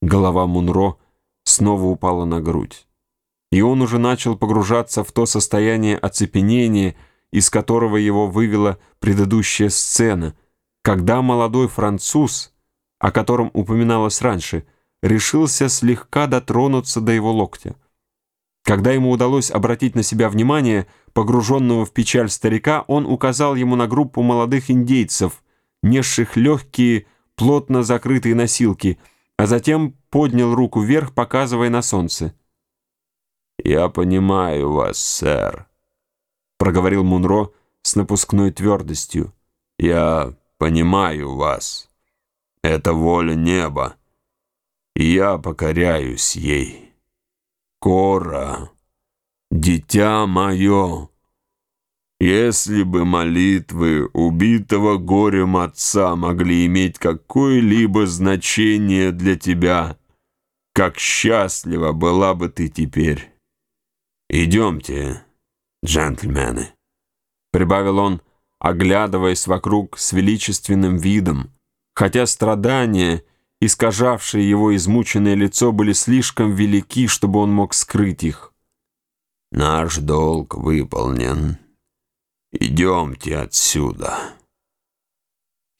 Голова Мунро снова упала на грудь. И он уже начал погружаться в то состояние оцепенения, из которого его вывела предыдущая сцена, когда молодой француз, о котором упоминалось раньше, решился слегка дотронуться до его локтя. Когда ему удалось обратить на себя внимание, погруженного в печаль старика, он указал ему на группу молодых индейцев, несших легкие, плотно закрытые носилки, а затем поднял руку вверх, показывая на солнце. «Я понимаю вас, сэр», — проговорил Мунро с напускной твердостью. «Я понимаю вас. Это воля неба, и я покоряюсь ей. Кора, дитя мое, если бы молитвы убитого горем отца могли иметь какое-либо значение для тебя, как счастлива была бы ты теперь». «Идемте, джентльмены», — прибавил он, оглядываясь вокруг с величественным видом, хотя страдания, искажавшие его измученное лицо, были слишком велики, чтобы он мог скрыть их. «Наш долг выполнен. Идемте отсюда».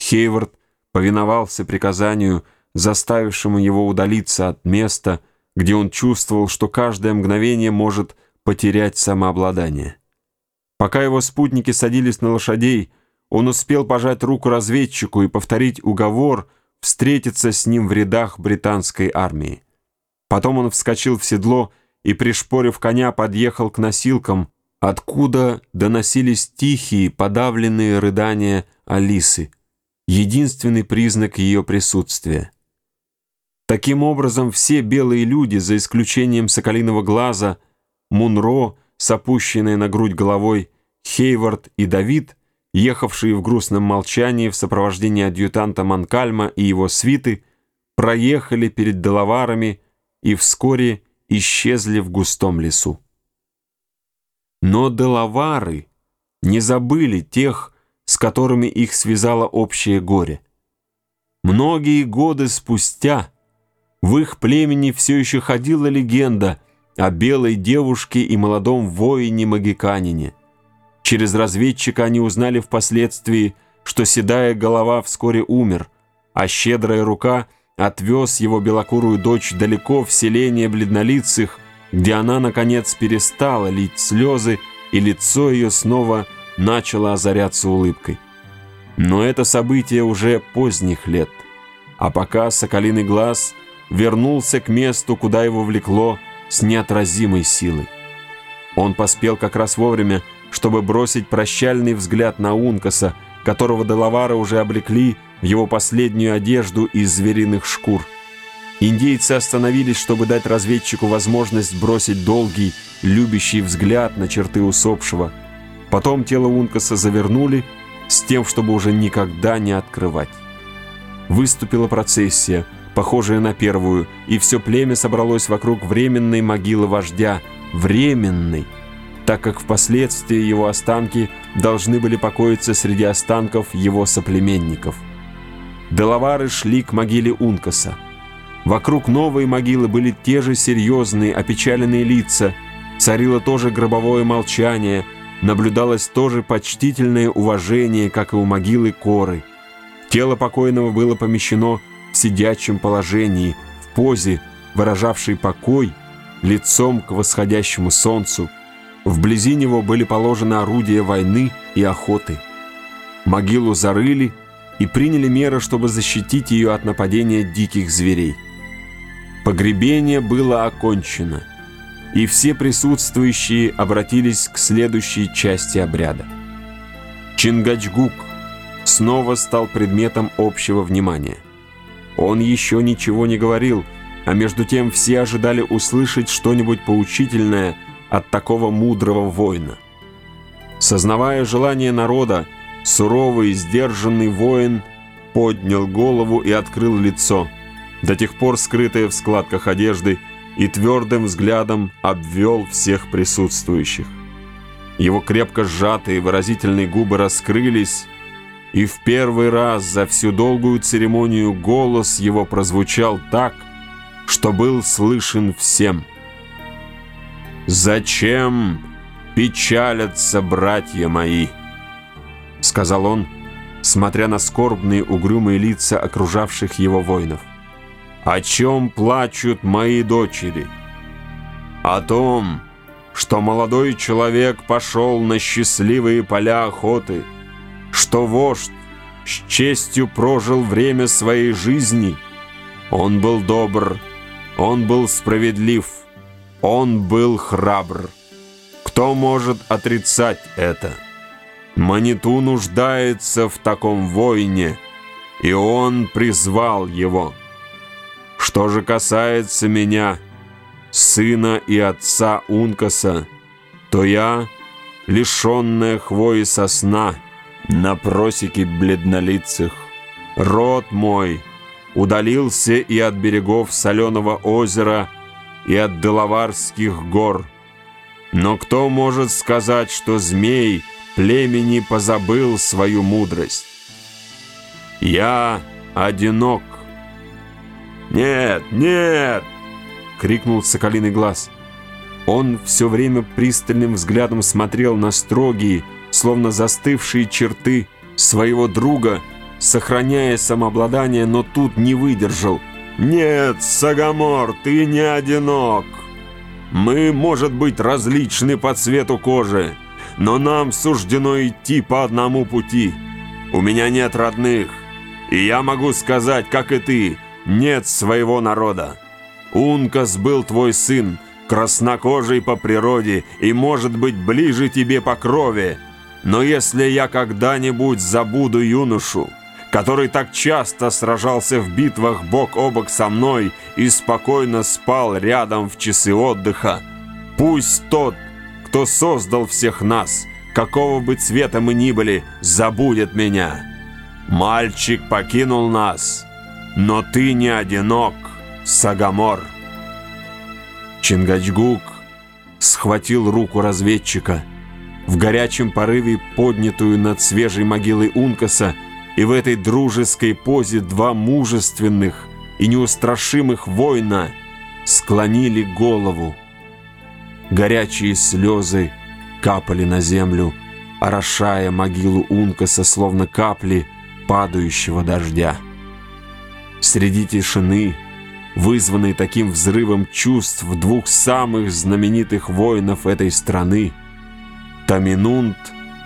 Хейвард повиновался приказанию, заставившему его удалиться от места, где он чувствовал, что каждое мгновение может потерять самообладание. Пока его спутники садились на лошадей, он успел пожать руку разведчику и повторить уговор встретиться с ним в рядах британской армии. Потом он вскочил в седло и, пришпорив коня, подъехал к носилкам, откуда доносились тихие, подавленные рыдания Алисы, единственный признак ее присутствия. Таким образом, все белые люди, за исключением соколиного глаза, Мунро с опущенной на грудь головой, Хейвард и Давид, ехавшие в грустном молчании в сопровождении адъютанта Манкальма и его свиты, проехали перед Делаварами и вскоре исчезли в густом лесу. Но Делавары не забыли тех, с которыми их связало общее горе. Многие годы спустя в их племени все еще ходила легенда – о белой девушке и молодом воине-магиканине. Через разведчика они узнали впоследствии, что седая голова вскоре умер, а щедрая рука отвез его белокурую дочь далеко в селение бледнолицых, где она, наконец, перестала лить слезы, и лицо ее снова начало озаряться улыбкой. Но это событие уже поздних лет, а пока Соколиный глаз вернулся к месту, куда его влекло, с неотразимой силой. Он поспел как раз вовремя, чтобы бросить прощальный взгляд на Ункаса, которого Делавара уже облекли в его последнюю одежду из звериных шкур. Индейцы остановились, чтобы дать разведчику возможность бросить долгий, любящий взгляд на черты усопшего. Потом тело Ункаса завернули с тем, чтобы уже никогда не открывать. Выступила процессия — похожая на первую, и все племя собралось вокруг временной могилы вождя, временной, так как впоследствии его останки должны были покоиться среди останков его соплеменников. Делавары шли к могиле Ункаса. Вокруг новой могилы были те же серьезные, опечаленные лица, царило тоже гробовое молчание, наблюдалось тоже почтительное уважение, как и у могилы Коры. Тело покойного было помещено в сидячем положении, в позе, выражавшей покой, лицом к восходящему солнцу. Вблизи него были положены орудия войны и охоты. Могилу зарыли и приняли меры, чтобы защитить ее от нападения диких зверей. Погребение было окончено, и все присутствующие обратились к следующей части обряда. Чингачгук снова стал предметом общего внимания. Он еще ничего не говорил, а между тем все ожидали услышать что-нибудь поучительное от такого мудрого воина. Сознавая желание народа, суровый, сдержанный воин поднял голову и открыл лицо, до тех пор скрытое в складках одежды, и твердым взглядом обвел всех присутствующих. Его крепко сжатые выразительные губы раскрылись, и в первый раз за всю долгую церемонию голос его прозвучал так, что был слышен всем. «Зачем печалятся братья мои?» — сказал он, смотря на скорбные угрюмые лица окружавших его воинов. «О чем плачут мои дочери? О том, что молодой человек пошел на счастливые поля охоты, что вождь с честью прожил время своей жизни. Он был добр, он был справедлив, он был храбр. Кто может отрицать это? Маниту нуждается в таком воине, и он призвал его. Что же касается меня, сына и отца Ункаса, то я, лишенная хвои сосна, на просеке бледнолицых. Род мой удалился и от берегов соленого озера, и от Делаварских гор. Но кто может сказать, что змей племени позабыл свою мудрость? Я одинок. «Нет, нет!» — крикнул соколиный глаз. Он все время пристальным взглядом смотрел на строгие, словно застывшие черты своего друга, сохраняя самообладание, но тут не выдержал. «Нет, Сагамор, ты не одинок. Мы, может быть, различны по цвету кожи, но нам суждено идти по одному пути. У меня нет родных, и я могу сказать, как и ты, нет своего народа. Ункас был твой сын, краснокожий по природе и, может быть, ближе тебе по крови, но если я когда-нибудь забуду юношу, который так часто сражался в битвах бок о бок со мной и спокойно спал рядом в часы отдыха, пусть тот, кто создал всех нас, какого бы цвета мы ни были, забудет меня. Мальчик покинул нас, но ты не одинок, Сагамор. Чингачгук схватил руку разведчика — в горячем порыве поднятую над свежей могилой Ункаса, и в этой дружеской позе два мужественных и неустрашимых воина склонили голову. Горячие слезы капали на землю, орошая могилу Ункаса, словно капли падающего дождя. Среди тишины, вызванной таким взрывом чувств двух самых знаменитых воинов этой страны, Таминунт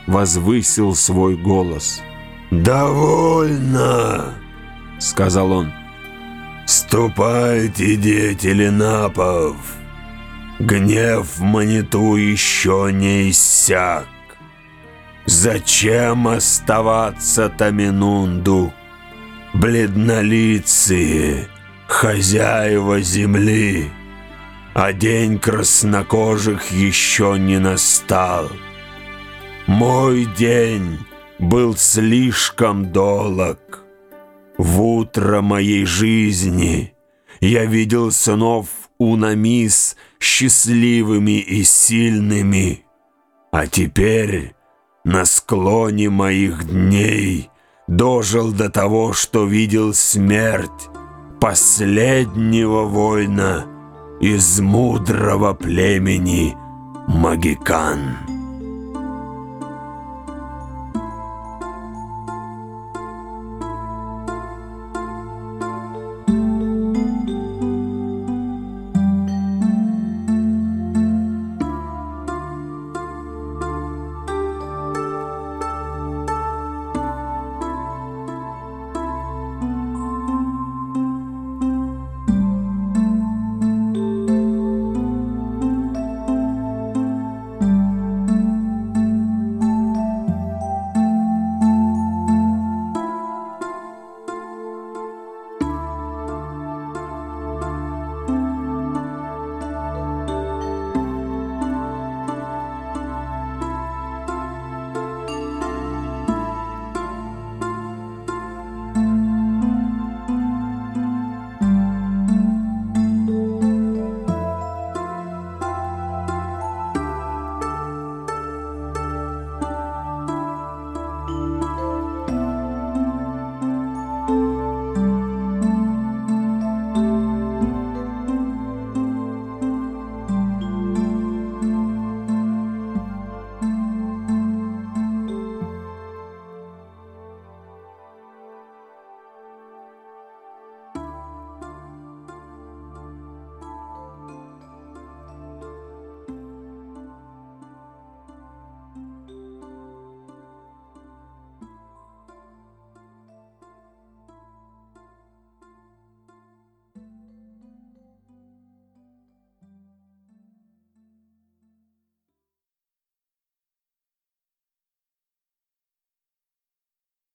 возвысил свой голос. «Довольно!» — сказал он. «Ступайте, дети Ленапов! Гнев Маниту еще не иссяк. Зачем оставаться Таминунду? Бледнолицые, хозяева земли, а день краснокожих еще не настал». Мой день был слишком долг. В утро моей жизни я видел сынов Унамис счастливыми и сильными, а теперь на склоне моих дней дожил до того, что видел смерть последнего воина из мудрого племени Магикан.